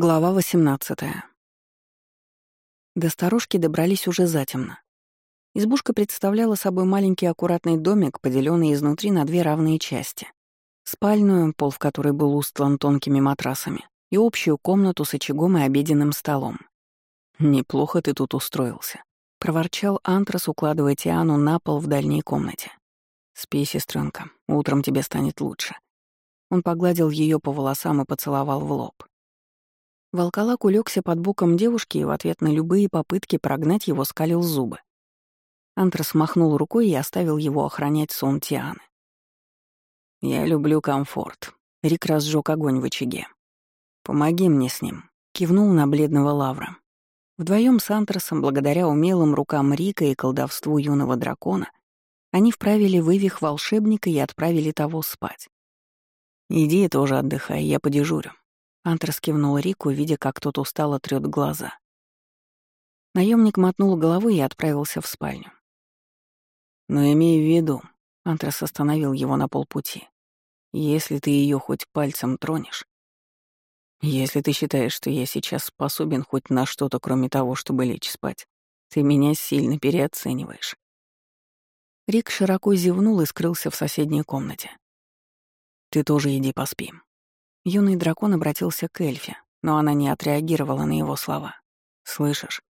Глава 18. До сторожки добрались уже затемно. Избушка представляла собой маленький аккуратный домик, поделенный изнутри на две равные части. Спальную, пол в которой был устлан тонкими матрасами, и общую комнату с очагом и обеденным столом. «Неплохо ты тут устроился», — проворчал Антрас, укладывая Тиану на пол в дальней комнате. «Спи, сестренка, утром тебе станет лучше». Он погладил ее по волосам и поцеловал в лоб. Волколак улегся под боком девушки и в ответ на любые попытки прогнать его скалил зубы. Антрас махнул рукой и оставил его охранять сон Тианы. «Я люблю комфорт». Рик разжег огонь в очаге. «Помоги мне с ним», — кивнул на бледного лавра. Вдвоем с Антрасом, благодаря умелым рукам Рика и колдовству юного дракона, они вправили вывих волшебника и отправили того спать. «Иди тоже отдыхай, я подежурю», Антрас кивнул Рику, видя, как тот устало трёт глаза. Наемник мотнул головой и отправился в спальню. «Но имей в виду», — Антрас остановил его на полпути, «если ты ее хоть пальцем тронешь, если ты считаешь, что я сейчас способен хоть на что-то, кроме того, чтобы лечь спать, ты меня сильно переоцениваешь». Рик широко зевнул и скрылся в соседней комнате. «Ты тоже иди поспи. Юный дракон обратился к эльфе, но она не отреагировала на его слова. «Слышишь?»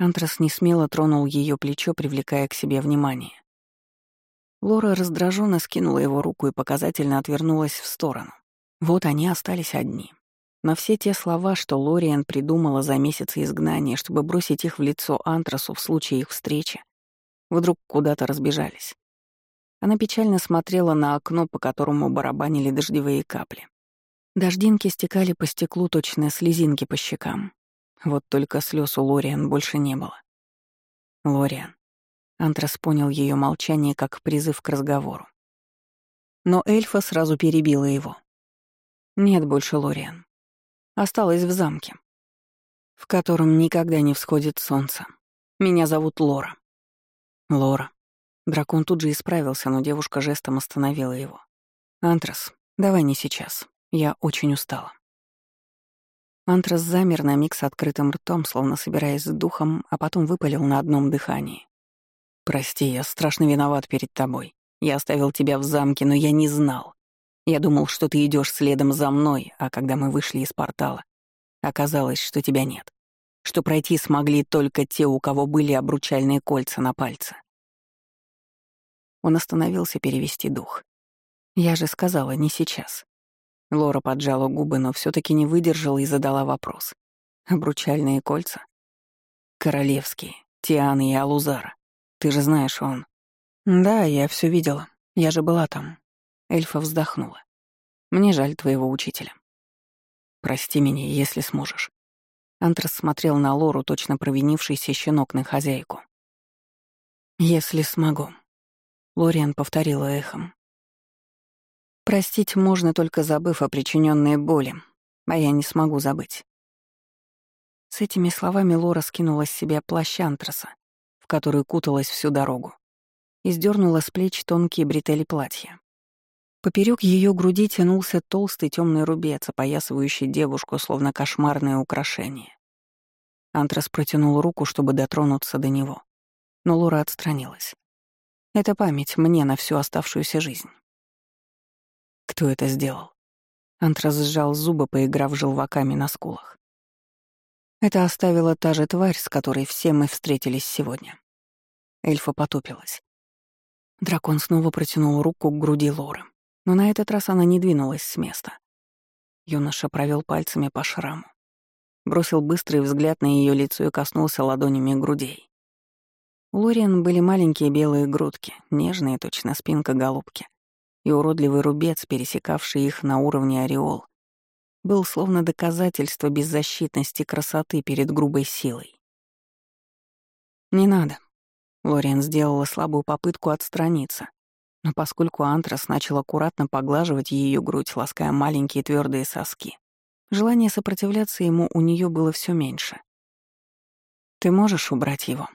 Антрас несмело тронул ее плечо, привлекая к себе внимание. Лора раздраженно скинула его руку и показательно отвернулась в сторону. Вот они остались одни. Но все те слова, что Лориан придумала за месяцы изгнания, чтобы бросить их в лицо Антрасу в случае их встречи, вдруг куда-то разбежались. Она печально смотрела на окно, по которому барабанили дождевые капли. Дождинки стекали по стеклу точно слезинки по щекам. Вот только слез у Лориан больше не было. Лориан. Антрас понял ее молчание как призыв к разговору. Но эльфа сразу перебила его. Нет больше Лориан. Осталась в замке, в котором никогда не всходит солнце. Меня зовут Лора. Лора. Дракон тут же исправился, но девушка жестом остановила его. «Антрас, давай не сейчас. Я очень устала. Антрас замер на миг с открытым ртом, словно собираясь с духом, а потом выпалил на одном дыхании. «Прости, я страшно виноват перед тобой. Я оставил тебя в замке, но я не знал. Я думал, что ты идешь следом за мной, а когда мы вышли из портала, оказалось, что тебя нет. Что пройти смогли только те, у кого были обручальные кольца на пальце». Он остановился перевести дух. «Я же сказала, не сейчас. Лора поджала губы, но все таки не выдержала и задала вопрос. «Обручальные кольца?» «Королевские, Тианы и Алузара. Ты же знаешь, он...» «Да, я все видела. Я же была там». Эльфа вздохнула. «Мне жаль твоего учителя». «Прости меня, если сможешь». Антрас смотрел на Лору, точно провинившийся щенок на хозяйку. «Если смогу», — Лориан повторила эхом. Простить можно только забыв о причиненной боли, а я не смогу забыть. С этими словами Лора скинула с себя плащ антраса, в который куталась всю дорогу, и сдернула с плеч тонкие бретели платья. Поперек ее груди тянулся толстый темный рубец, опоясывающий девушку, словно кошмарное украшение. Антрас протянул руку, чтобы дотронуться до него, но Лора отстранилась. Это память мне на всю оставшуюся жизнь. Кто это сделал? Антрас сжал зубы, поиграв желваками на скулах. Это оставила та же тварь, с которой все мы встретились сегодня. Эльфа потупилась. Дракон снова протянул руку к груди Лоры, но на этот раз она не двинулась с места. Юноша провел пальцами по шраму, бросил быстрый взгляд на ее лицо и коснулся ладонями грудей. У Лориан были маленькие белые грудки, нежные, точно спинка голубки и уродливый рубец, пересекавший их на уровне ореол, был словно доказательство беззащитности красоты перед грубой силой. «Не надо». Лориан сделала слабую попытку отстраниться, но поскольку Антрас начал аккуратно поглаживать ее грудь, лаская маленькие твердые соски, желание сопротивляться ему у нее было все меньше. «Ты можешь убрать его?»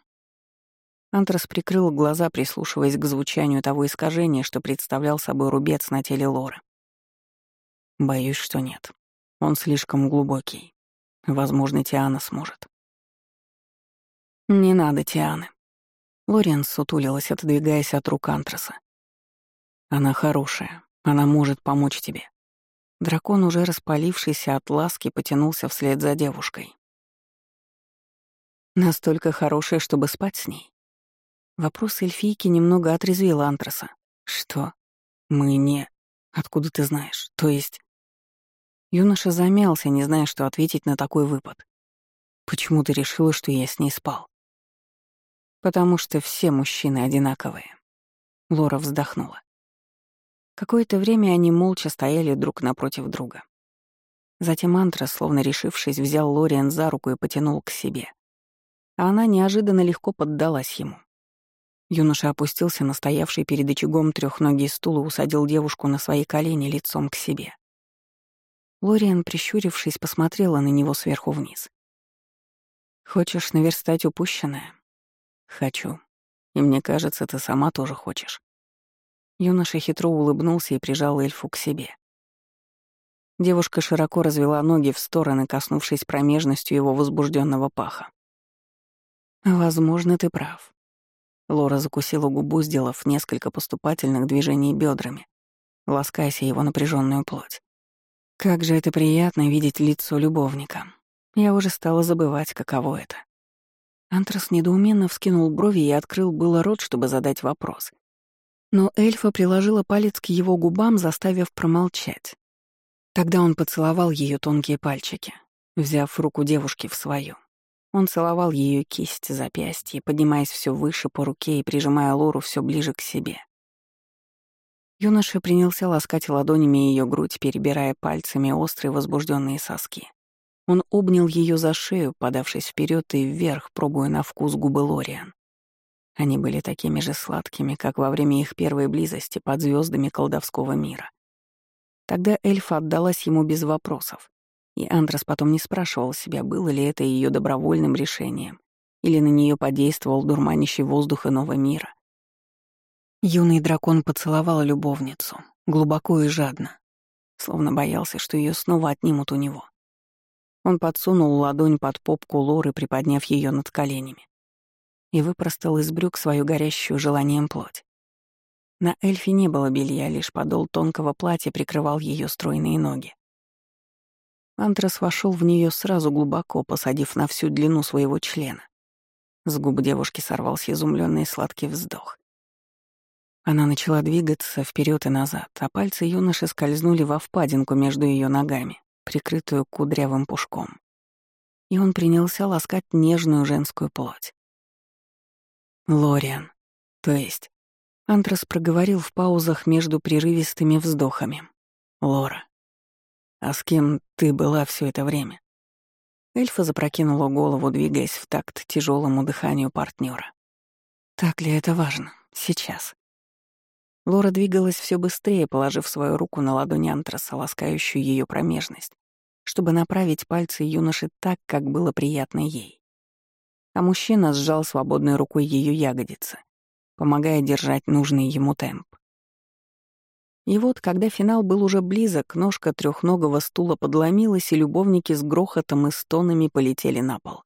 Антрас прикрыл глаза, прислушиваясь к звучанию того искажения, что представлял собой рубец на теле Лоры. Боюсь, что нет. Он слишком глубокий. Возможно, Тиана сможет. «Не надо, Тианы». Лориан сутулилась, отодвигаясь от рук Антраса. «Она хорошая. Она может помочь тебе». Дракон, уже распалившийся от ласки, потянулся вслед за девушкой. Настолько хорошая, чтобы спать с ней. Вопрос эльфийки немного отрезвил Антраса. «Что? Мы не... Откуда ты знаешь? То есть...» Юноша замялся, не зная, что ответить на такой выпад. «Почему ты решила, что я с ней спал?» «Потому что все мужчины одинаковые». Лора вздохнула. Какое-то время они молча стояли друг напротив друга. Затем Антра, словно решившись, взял Лориан за руку и потянул к себе. А она неожиданно легко поддалась ему. Юноша опустился на стоявший перед очагом трехногий стул и усадил девушку на свои колени лицом к себе. Лориан, прищурившись, посмотрела на него сверху вниз. «Хочешь наверстать упущенное?» «Хочу. И мне кажется, ты сама тоже хочешь». Юноша хитро улыбнулся и прижал эльфу к себе. Девушка широко развела ноги в стороны, коснувшись промежностью его возбужденного паха. «Возможно, ты прав». Лора закусила губу, сделав несколько поступательных движений бедрами, ласкаясь его напряженную плоть. Как же это приятно видеть лицо любовника. Я уже стала забывать, каково это. Антрас недоуменно вскинул брови и открыл было рот, чтобы задать вопрос — но эльфа приложила палец к его губам, заставив промолчать. Тогда он поцеловал ее тонкие пальчики, взяв руку девушки в свою. Он целовал ее кисть, запястье, поднимаясь все выше по руке и прижимая Лору все ближе к себе. Юноша принялся ласкать ладонями ее грудь, перебирая пальцами острые возбужденные соски. Он обнял ее за шею, подавшись вперед и вверх, пробуя на вкус губы Лориан. Они были такими же сладкими, как во время их первой близости под звездами колдовского мира. Тогда эльфа отдалась ему без вопросов, и Андрес потом не спрашивал себя, было ли это ее добровольным решением, или на нее подействовал дурманящий воздух иного мира. Юный дракон поцеловал любовницу, глубоко и жадно, словно боялся, что ее снова отнимут у него. Он подсунул ладонь под попку Лоры, приподняв ее над коленями и выпростал из брюк свою горящую желанием плоть. На эльфе не было белья, лишь подол тонкого платья прикрывал ее стройные ноги. Антрас вошел в нее сразу глубоко, посадив на всю длину своего члена. С губ девушки сорвался изумленный сладкий вздох. Она начала двигаться вперед и назад, а пальцы юноши скользнули во впадинку между ее ногами, прикрытую кудрявым пушком. И он принялся ласкать нежную женскую плоть. Лориан. То есть... Антрас проговорил в паузах между прерывистыми вздохами. Лора. А с кем ты была все это время? Эльфа запрокинула голову, двигаясь в такт тяжелому дыханию партнера. Так ли это важно? Сейчас. Лора двигалась все быстрее, положив свою руку на ладонь Антраса, ласкающую ее промежность, чтобы направить пальцы юноши так, как было приятно ей а мужчина сжал свободной рукой ее ягодицы, помогая держать нужный ему темп. И вот, когда финал был уже близок, ножка трехногого стула подломилась, и любовники с грохотом и стонами полетели на пол.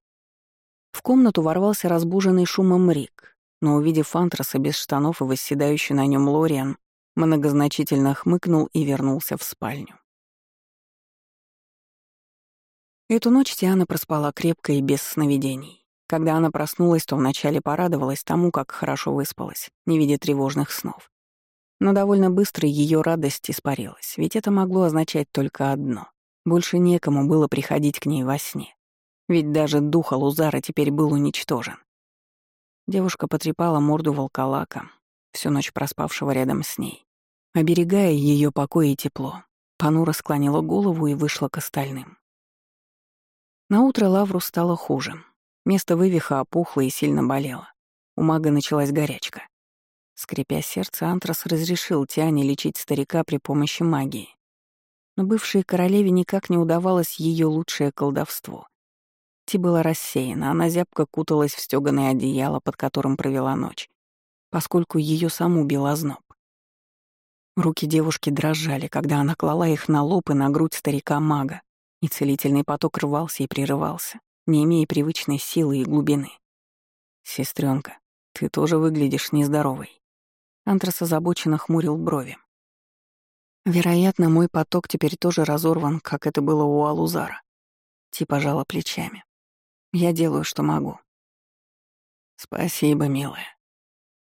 В комнату ворвался разбуженный шумом Рик, но, увидев Антраса без штанов и восседающий на нем Лориан, многозначительно хмыкнул и вернулся в спальню. Эту ночь Тиана проспала крепко и без сновидений. Когда она проснулась, то вначале порадовалась тому, как хорошо выспалась, не видя тревожных снов. Но довольно быстро ее радость испарилась, ведь это могло означать только одно. Больше некому было приходить к ней во сне. Ведь даже дух Алузара теперь был уничтожен. Девушка потрепала морду волколака, всю ночь проспавшего рядом с ней. Оберегая ее покой и тепло, Панура склонила голову и вышла к остальным. Наутро Лавру стало хуже. Место вывиха опухло и сильно болело. У мага началась горячка. Скрипя сердце, Антрас разрешил Тиане лечить старика при помощи магии. Но бывшей королеве никак не удавалось ее лучшее колдовство. Ти была рассеяна, она зябко куталась в стёганое одеяло, под которым провела ночь, поскольку ее саму бил озноб. Руки девушки дрожали, когда она клала их на лоб и на грудь старика-мага, и целительный поток рвался и прерывался, не имея привычной силы и глубины. Сестренка, ты тоже выглядишь нездоровой. Антрас озабоченно хмурил брови. Вероятно, мой поток теперь тоже разорван, как это было у Алузара. Типа жала плечами. Я делаю, что могу. Спасибо, милая.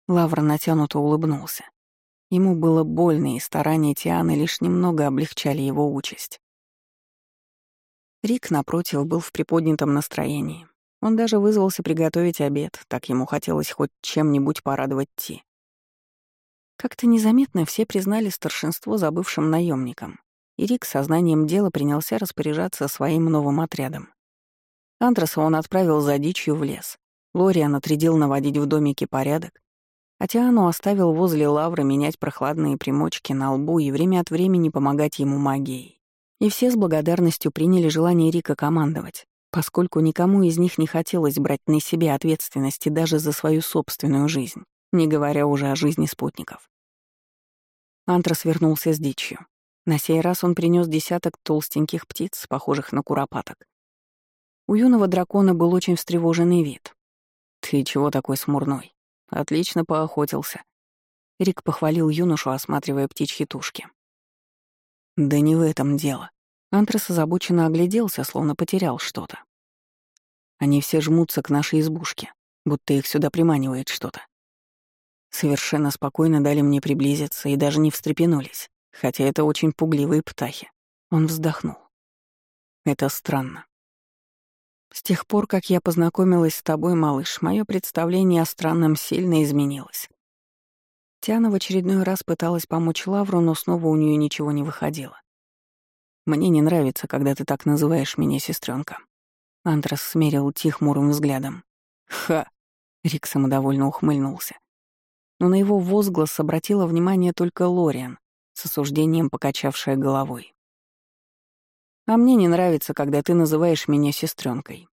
Лавр натянуто улыбнулся. Ему было больно, и старания Тианы лишь немного облегчали его участь. Рик, напротив, был в приподнятом настроении. Он даже вызвался приготовить обед, так ему хотелось хоть чем-нибудь порадовать Ти. Как-то незаметно все признали старшинство забывшим наемником, и Рик сознанием дела принялся распоряжаться своим новым отрядом. Андраса он отправил за дичью в лес. Лориан отрядил наводить в домике порядок, а Тиану оставил возле лавры менять прохладные примочки на лбу и время от времени помогать ему магией. И все с благодарностью приняли желание Рика командовать, поскольку никому из них не хотелось брать на себя ответственности даже за свою собственную жизнь, не говоря уже о жизни спутников. Антрас вернулся с дичью. На сей раз он принес десяток толстеньких птиц, похожих на куропаток. У юного дракона был очень встревоженный вид. «Ты чего такой смурной? Отлично поохотился». Рик похвалил юношу, осматривая птичьи тушки. Да не в этом дело. Антрас озабоченно огляделся, словно потерял что-то. Они все жмутся к нашей избушке, будто их сюда приманивает что-то. Совершенно спокойно дали мне приблизиться и даже не встрепенулись, хотя это очень пугливые птахи. Он вздохнул. Это странно. С тех пор, как я познакомилась с тобой, малыш, мое представление о странном сильно изменилось. Тиана в очередной раз пыталась помочь Лавру, но снова у нее ничего не выходило. «Мне не нравится, когда ты так называешь меня, сестренка. Антрас смерил тихмурым взглядом. «Ха!» — Рик самодовольно ухмыльнулся. Но на его возглас обратила внимание только Лориан, с осуждением покачавшая головой. «А мне не нравится, когда ты называешь меня сестренкой.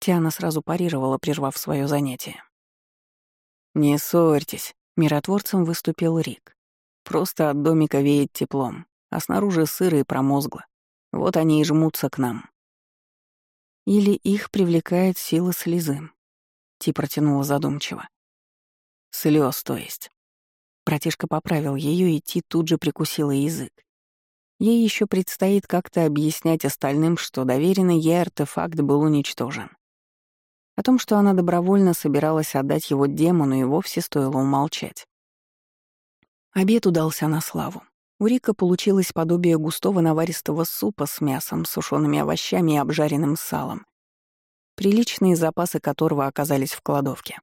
Тиана сразу парировала, прервав свое занятие. «Не ссорьтесь», Миротворцем выступил Рик. Просто от домика веет теплом, а снаружи сыро и промозгло. Вот они и жмутся к нам. Или их привлекает сила слезы. Ти протянула задумчиво. Слез, то есть. Братишка поправил ее, и Ти тут же прикусила язык. Ей еще предстоит как-то объяснять остальным, что доверенный ей артефакт был уничтожен. О том, что она добровольно собиралась отдать его демону, и вовсе стоило умолчать. Обед удался на славу. У Рика получилось подобие густого наваристого супа с мясом, сушеными овощами и обжаренным салом, приличные запасы которого оказались в кладовке.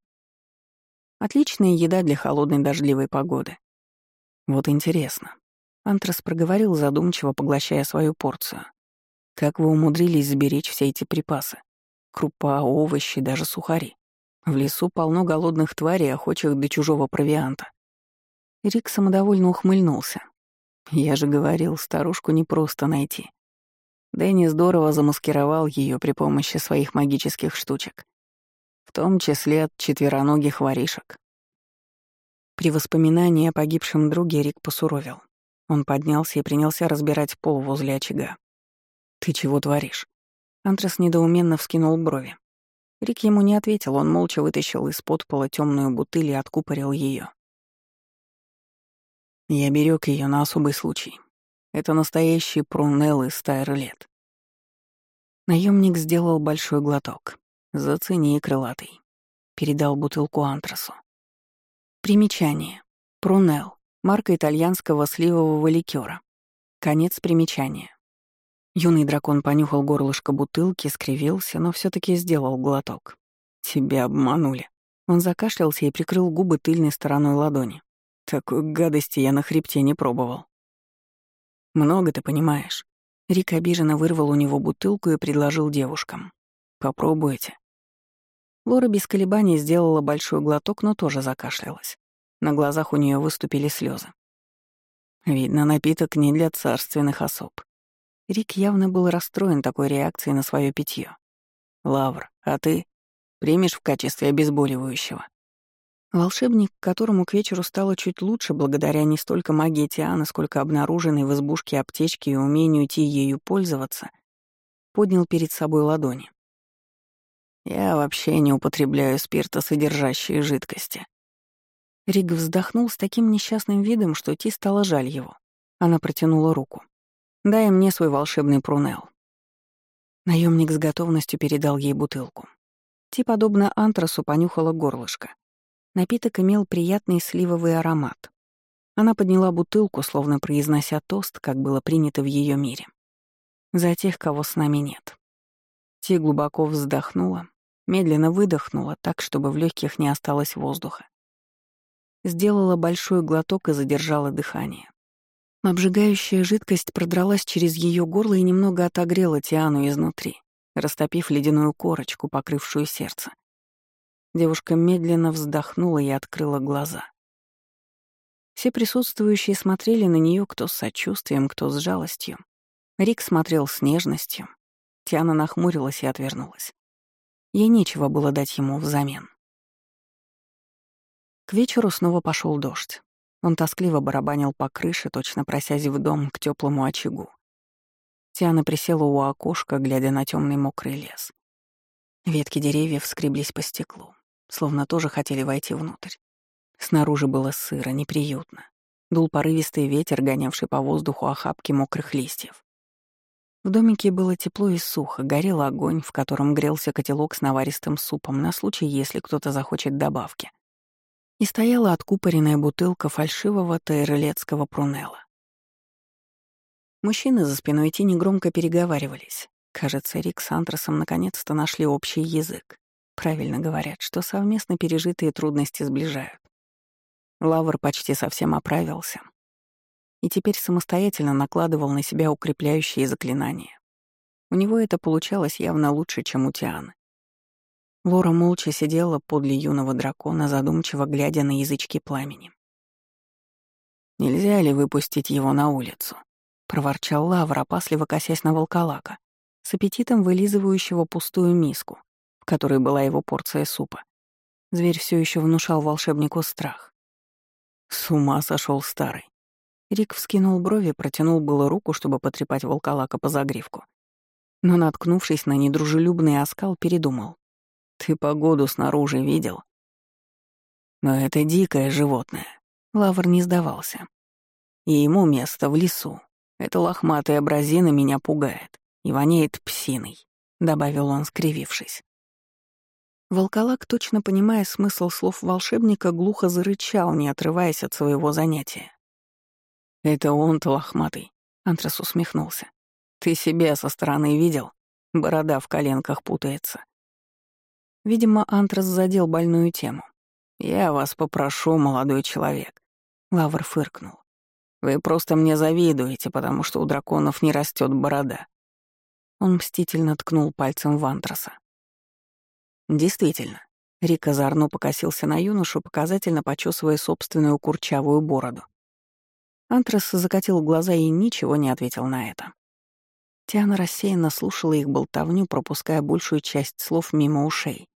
Отличная еда для холодной дождливой погоды. Вот интересно. Антрас проговорил задумчиво, поглощая свою порцию. Как вы умудрились сберечь все эти припасы? крупа, овощи, даже сухари. В лесу полно голодных тварей, охочих до чужого провианта. Рик самодовольно ухмыльнулся. Я же говорил, старушку непросто найти. Дэнни здорово замаскировал ее при помощи своих магических штучек, в том числе от четвероногих воришек. При воспоминании о погибшем друге Рик посуровил. Он поднялся и принялся разбирать пол возле очага. «Ты чего творишь?» Антрас недоуменно вскинул брови. Рик ему не ответил, он молча вытащил из-под пола темную бутыль и откупорил ее. Я берег ее на особый случай. Это настоящий прунел из Тайрлет. Наемник сделал большой глоток. Зацени, крылатый. Передал бутылку антрасу. Примечание. Прунел. Марка итальянского сливового ликера. Конец примечания. Юный дракон понюхал горлышко бутылки, скривился, но все таки сделал глоток. «Тебя обманули». Он закашлялся и прикрыл губы тыльной стороной ладони. Такой гадости я на хребте не пробовал. «Много ты понимаешь». Рик обиженно вырвал у него бутылку и предложил девушкам. «Попробуйте». Лора без колебаний сделала большой глоток, но тоже закашлялась. На глазах у нее выступили слезы. Видно, напиток не для царственных особ. Рик явно был расстроен такой реакцией на свое питье. «Лавр, а ты примешь в качестве обезболивающего?» Волшебник, которому к вечеру стало чуть лучше благодаря не столько магии Тиана, сколько обнаруженной в избушке аптечки и умению идти ею пользоваться, поднял перед собой ладони. «Я вообще не употребляю спиртосодержащие жидкости». Риг вздохнул с таким несчастным видом, что Ти стало жаль его. Она протянула руку. «Дай мне свой волшебный прунел». Наемник с готовностью передал ей бутылку. Ти, подобно антрасу, понюхала горлышко. Напиток имел приятный сливовый аромат. Она подняла бутылку, словно произнося тост, как было принято в ее мире. За тех, кого с нами нет. Ти глубоко вздохнула, медленно выдохнула так, чтобы в легких не осталось воздуха. Сделала большой глоток и задержала дыхание. Обжигающая жидкость продралась через ее горло и немного отогрела Тиану изнутри, растопив ледяную корочку, покрывшую сердце. Девушка медленно вздохнула и открыла глаза. Все присутствующие смотрели на нее кто с сочувствием, кто с жалостью. Рик смотрел с нежностью. Тиана нахмурилась и отвернулась. Ей нечего было дать ему взамен. К вечеру снова пошел дождь. Он тоскливо барабанил по крыше, точно просясь в дом к теплому очагу. Тиана присела у окошка, глядя на темный мокрый лес. Ветки деревьев скреблись по стеклу, словно тоже хотели войти внутрь. Снаружи было сыро, неприютно. Дул порывистый ветер, гонявший по воздуху охапки мокрых листьев. В домике было тепло и сухо, горел огонь, в котором грелся котелок с наваристым супом на случай, если кто-то захочет добавки. И стояла откупоренная бутылка фальшивого тайрелецкого прунелла. Мужчины за спиной Тини громко переговаривались. Кажется, Рик с Антрасом наконец-то нашли общий язык. Правильно говорят, что совместно пережитые трудности сближают. Лавр почти совсем оправился. И теперь самостоятельно накладывал на себя укрепляющие заклинания. У него это получалось явно лучше, чем у Тианы. Лора молча сидела подле юного дракона, задумчиво глядя на язычки пламени. «Нельзя ли выпустить его на улицу?» — проворчал Лавр, опасливо косясь на волколака, с аппетитом вылизывающего пустую миску, в которой была его порция супа. Зверь все еще внушал волшебнику страх. С ума сошел старый. Рик вскинул брови, протянул было руку, чтобы потрепать волколака по загривку. Но, наткнувшись на недружелюбный оскал, передумал. «Ты погоду снаружи видел?» «Но это дикое животное». Лавр не сдавался. «И ему место в лесу. Эта лохматая бразина меня пугает и воняет псиной», — добавил он, скривившись. Волколак, точно понимая смысл слов волшебника, глухо зарычал, не отрываясь от своего занятия. «Это он-то лохматый», — Антрас усмехнулся. «Ты себя со стороны видел? Борода в коленках путается». Видимо, Антрас задел больную тему. «Я вас попрошу, молодой человек», — Лавр фыркнул. «Вы просто мне завидуете, потому что у драконов не растет борода». Он мстительно ткнул пальцем в Антраса. Действительно, Рик озорно покосился на юношу, показательно почесывая собственную курчавую бороду. Антрас закатил глаза и ничего не ответил на это. Тиана рассеянно слушала их болтовню, пропуская большую часть слов мимо ушей.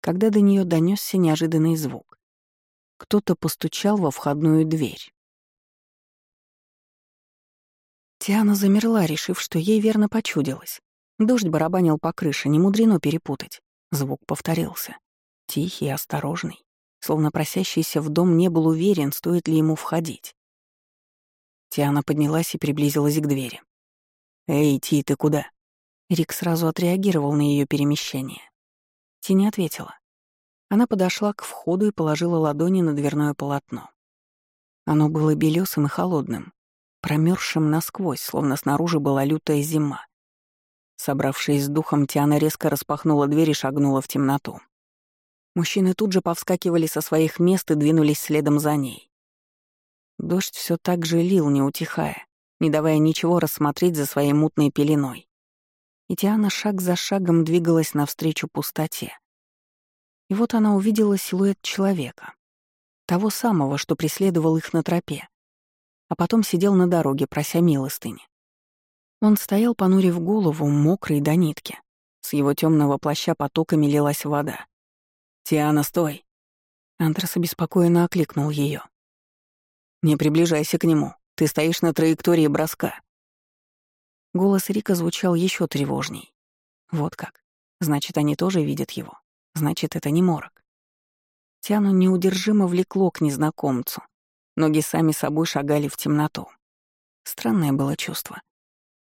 Когда до нее донесся неожиданный звук. Кто-то постучал во входную дверь. Тиана замерла, решив, что ей верно почудилось. Дождь барабанил по крыше, не мудрено перепутать. Звук повторился. Тихий, осторожный. Словно просящийся в дом не был уверен, стоит ли ему входить. Тиана поднялась и приблизилась к двери. «Эй, Ти, ты куда?» Рик сразу отреагировал на ее перемещение. Ти не ответила. Она подошла к входу и положила ладони на дверное полотно. Оно было белесым и холодным, промерзшим насквозь, словно снаружи была лютая зима. Собравшись с духом, Тиана резко распахнула дверь и шагнула в темноту. Мужчины тут же повскакивали со своих мест и двинулись следом за ней. Дождь все так же лил, не утихая, не давая ничего рассмотреть за своей мутной пеленой. И Тиана шаг за шагом двигалась навстречу пустоте. И вот она увидела силуэт человека. Того самого, что преследовал их на тропе. А потом сидел на дороге, прося милостыни. Он стоял, понурив голову, мокрый до нитки. С его темного плаща потоками лилась вода. «Тиана, стой!» Антрас обеспокоенно окликнул ее. «Не приближайся к нему. Ты стоишь на траектории броска». Голос Рика звучал еще тревожней. Вот как. Значит, они тоже видят его. Значит, это не морок. Тяну неудержимо влекло к незнакомцу. Ноги сами собой шагали в темноту. Странное было чувство.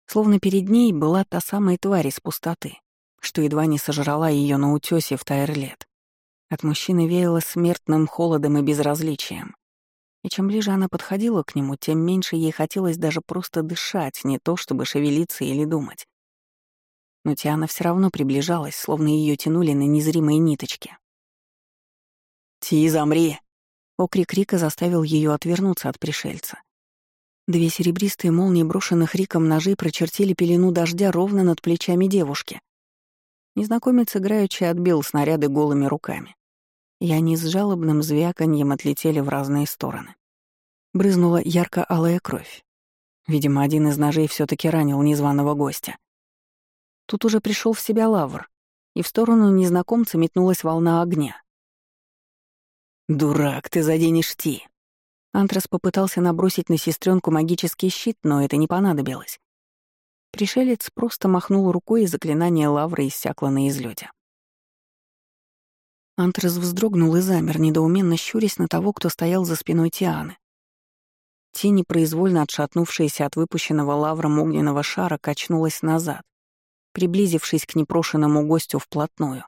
Словно перед ней была та самая тварь из пустоты, что едва не сожрала ее на утёсе в Тайрлет. От мужчины веяло смертным холодом и безразличием. И чем ближе она подходила к нему, тем меньше ей хотелось даже просто дышать, не то чтобы шевелиться или думать. Но Тиана все равно приближалась, словно ее тянули на незримые ниточки. «Ти, замри!» Окрик Рика заставил ее отвернуться от пришельца. Две серебристые молнии, брошенных Риком ножей, прочертили пелену дождя ровно над плечами девушки. Незнакомец играючи отбил снаряды голыми руками и они с жалобным звяканьем отлетели в разные стороны. Брызнула ярко-алая кровь. Видимо, один из ножей все таки ранил незваного гостя. Тут уже пришел в себя лавр, и в сторону незнакомца метнулась волна огня. «Дурак, ты заденешь Ти!» Антрас попытался набросить на сестренку магический щит, но это не понадобилось. Пришелец просто махнул рукой, и заклинание лавры иссякло на излете. Антрас вздрогнул и замер, недоуменно щурясь на того, кто стоял за спиной Тианы. Тень, произвольно отшатнувшаяся от выпущенного лавром огненного шара, качнулась назад, приблизившись к непрошенному гостю вплотную.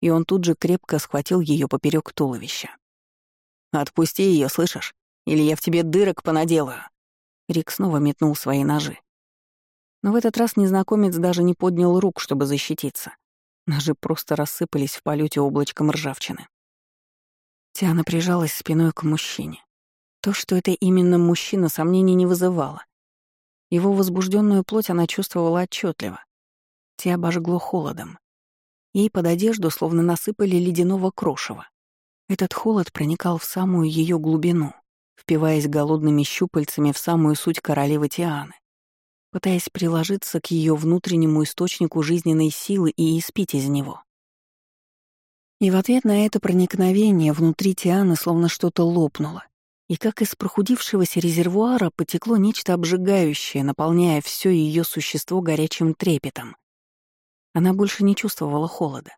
И он тут же крепко схватил ее поперек туловища. «Отпусти ее, слышишь? Или я в тебе дырок понаделаю!» Рик снова метнул свои ножи. Но в этот раз незнакомец даже не поднял рук, чтобы защититься. Ножи просто рассыпались в полете облачком ржавчины. Тиана прижалась спиной к мужчине. То, что это именно мужчина, сомнений не вызывало. Его возбужденную плоть она чувствовала отчетливо. Те обожгло холодом. Ей под одежду словно насыпали ледяного крошева. Этот холод проникал в самую ее глубину, впиваясь голодными щупальцами в самую суть королевы Тианы пытаясь приложиться к ее внутреннему источнику жизненной силы и испить из него. И в ответ на это проникновение внутри Тианы словно что-то лопнуло, и как из прохудившегося резервуара потекло нечто обжигающее, наполняя все ее существо горячим трепетом. Она больше не чувствовала холода.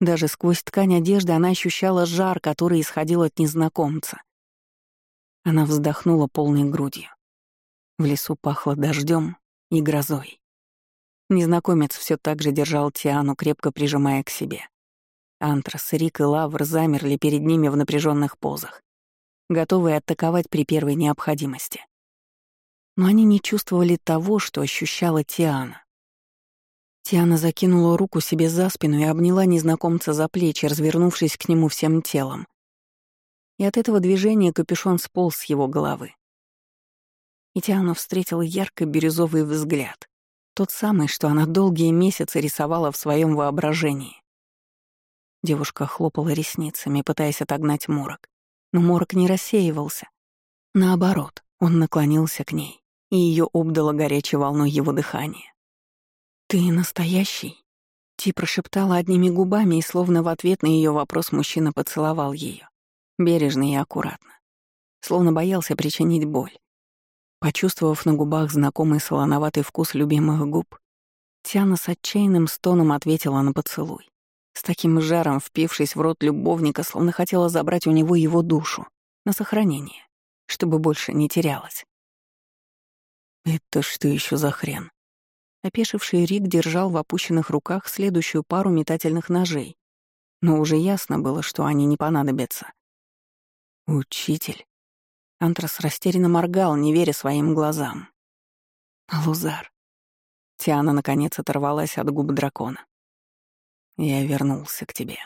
Даже сквозь ткань одежды она ощущала жар, который исходил от незнакомца. Она вздохнула полной грудью. В лесу пахло дождем, и грозой. Незнакомец все так же держал Тиану, крепко прижимая к себе. Антрас, Рик и Лавр замерли перед ними в напряженных позах, готовые атаковать при первой необходимости. Но они не чувствовали того, что ощущала Тиана. Тиана закинула руку себе за спину и обняла незнакомца за плечи, развернувшись к нему всем телом. И от этого движения капюшон сполз с его головы и Тиану встретил ярко-бирюзовый взгляд. Тот самый, что она долгие месяцы рисовала в своем воображении. Девушка хлопала ресницами, пытаясь отогнать морок. Но морок не рассеивался. Наоборот, он наклонился к ней, и ее обдало горячей волной его дыхания. «Ты настоящий?» Ти прошептала одними губами, и словно в ответ на ее вопрос мужчина поцеловал ее, бережно и аккуратно, словно боялся причинить боль. Почувствовав на губах знакомый солоноватый вкус любимых губ, Тиана с отчаянным стоном ответила на поцелуй. С таким жаром, впившись в рот любовника, словно хотела забрать у него его душу на сохранение, чтобы больше не терялась. «Это что еще за хрен?» Опешивший Рик держал в опущенных руках следующую пару метательных ножей, но уже ясно было, что они не понадобятся. «Учитель», Антрас растерянно моргал, не веря своим глазам. «Лузар». Тиана, наконец, оторвалась от губ дракона. «Я вернулся к тебе».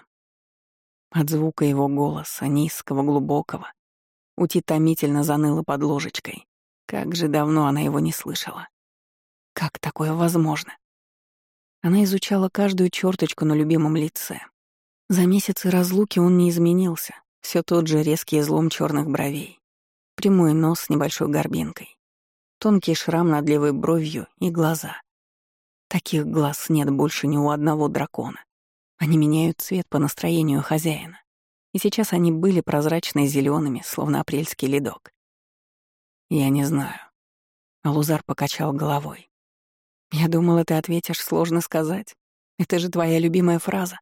От звука его голоса, низкого, глубокого, Ути томительно заныла под ложечкой. Как же давно она его не слышала. Как такое возможно? Она изучала каждую черточку на любимом лице. За месяцы разлуки он не изменился, все тот же резкий излом черных бровей, Прямой нос с небольшой горбинкой. Тонкий шрам над левой бровью и глаза. Таких глаз нет больше ни у одного дракона. Они меняют цвет по настроению хозяина. И сейчас они были прозрачно зелеными, словно апрельский ледок. Я не знаю. Алузар покачал головой. Я думала, ты ответишь, сложно сказать. Это же твоя любимая фраза.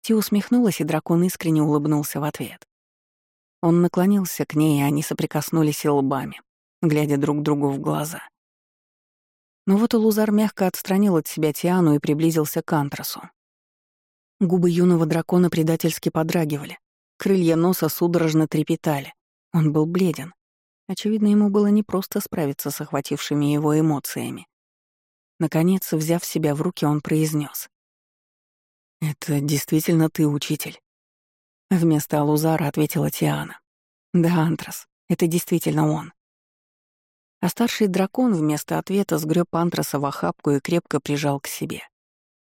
Ти усмехнулась, и дракон искренне улыбнулся в ответ. Он наклонился к ней, и они соприкоснулись лбами, глядя друг другу в глаза. Но вот Лузар мягко отстранил от себя Тиану и приблизился к Антрасу. Губы юного дракона предательски подрагивали, крылья носа судорожно трепетали. Он был бледен. Очевидно, ему было непросто справиться с охватившими его эмоциями. Наконец, взяв себя в руки, он произнес: «Это действительно ты, учитель?» Вместо Алузара ответила Тиана. «Да, Антрас, это действительно он». А старший дракон вместо ответа сгреб Антраса в охапку и крепко прижал к себе.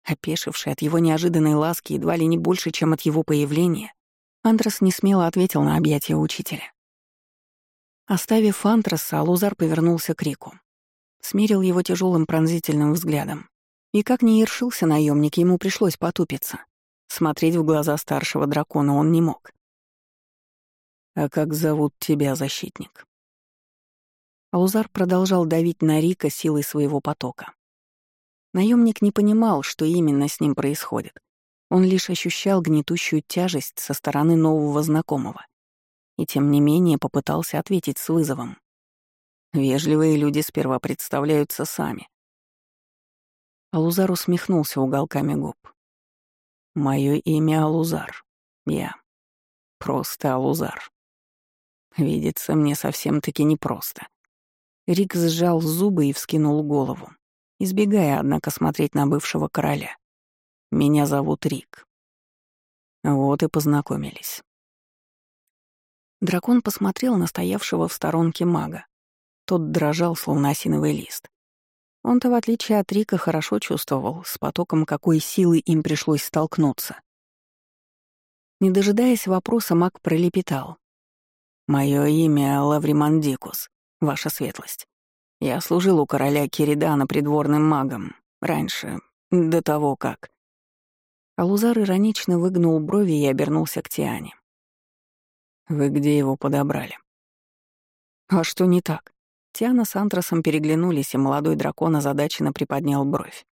Опешивший от его неожиданной ласки едва ли не больше, чем от его появления, Антрас несмело ответил на объятия учителя. Оставив Антраса, Алузар повернулся к Рику. Смерил его тяжелым пронзительным взглядом. И как не ершился наемник, ему пришлось потупиться. Смотреть в глаза старшего дракона он не мог. «А как зовут тебя, защитник?» Алузар продолжал давить на Рика силой своего потока. Наемник не понимал, что именно с ним происходит. Он лишь ощущал гнетущую тяжесть со стороны нового знакомого. И тем не менее попытался ответить с вызовом. Вежливые люди сперва представляются сами. Алузар усмехнулся уголками губ. Мое имя Алузар. Я. Просто Алузар. Видится мне совсем-таки непросто. Рик сжал зубы и вскинул голову, избегая, однако, смотреть на бывшего короля. «Меня зовут Рик». Вот и познакомились. Дракон посмотрел на стоявшего в сторонке мага. Тот дрожал, словно осиновый лист. Он-то, в отличие от Рика, хорошо чувствовал, с потоком какой силы им пришлось столкнуться. Не дожидаясь вопроса, маг пролепетал. «Мое имя Лавриман Дикус, ваша светлость. Я служил у короля Киридана придворным магом. Раньше, до того как...» Алузар иронично выгнул брови и обернулся к Тиане. «Вы где его подобрали?» «А что не так?» Тиана с Антрасом переглянулись, и молодой дракон озадаченно приподнял бровь.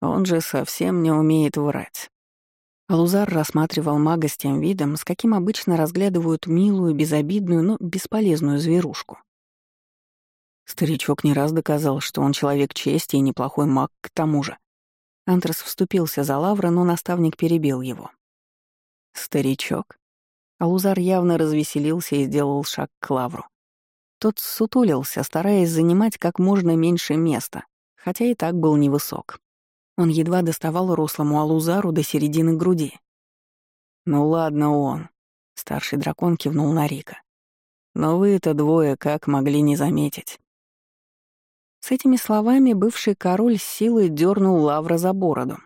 Он же совсем не умеет врать. Алузар рассматривал мага с тем видом, с каким обычно разглядывают милую, безобидную, но бесполезную зверушку. Старичок не раз доказал, что он человек чести и неплохой маг к тому же. Антрас вступился за Лавра, но наставник перебил его. «Старичок?» Алузар явно развеселился и сделал шаг к Лавру. Тот сутулился, стараясь занимать как можно меньше места, хотя и так был невысок. Он едва доставал рослому Алузару до середины груди. «Ну ладно он», — старший дракон кивнул на Рика. «Но вы-то двое как могли не заметить?» С этими словами бывший король силой дернул Лавра за бороду,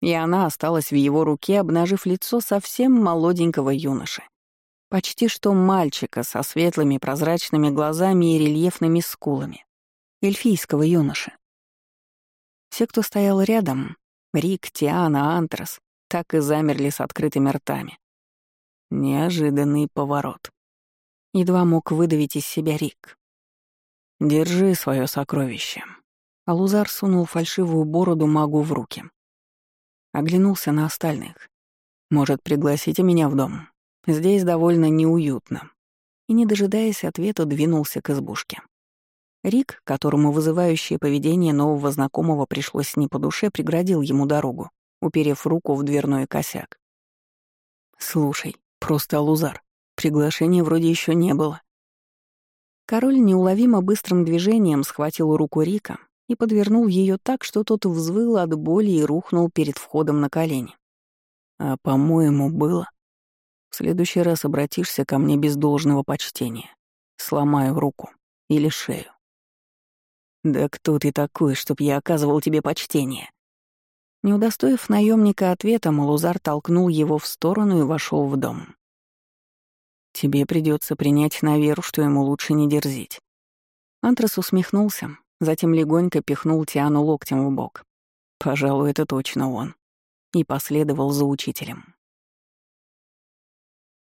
и она осталась в его руке, обнажив лицо совсем молоденького юноши. Почти что мальчика со светлыми прозрачными глазами и рельефными скулами. Эльфийского юноши. Все, кто стоял рядом, Рик, Тиана, Антрас, так и замерли с открытыми ртами. Неожиданный поворот. Едва мог выдавить из себя Рик. «Держи свое сокровище». Алузар сунул фальшивую бороду магу в руки. Оглянулся на остальных. «Может, пригласите меня в дом? Здесь довольно неуютно. И, не дожидаясь ответа, двинулся к избушке. Рик, которому вызывающее поведение нового знакомого пришлось не по душе, преградил ему дорогу, уперев руку в дверной косяк. «Слушай, просто Алузар. Приглашения вроде еще не было». Король неуловимо быстрым движением схватил руку Рика и подвернул ее так, что тот взвыл от боли и рухнул перед входом на колени. «А, по-моему, было...» Следующий раз обратишься ко мне без должного почтения. Сломаю руку или шею. Да кто ты такой, чтоб я оказывал тебе почтение? Не удостоив наемника ответа, Малузар толкнул его в сторону и вошел в дом. Тебе придется принять на веру, что ему лучше не дерзить. Антрас усмехнулся, затем легонько пихнул Тиану локтем в бок. Пожалуй, это точно он. И последовал за учителем.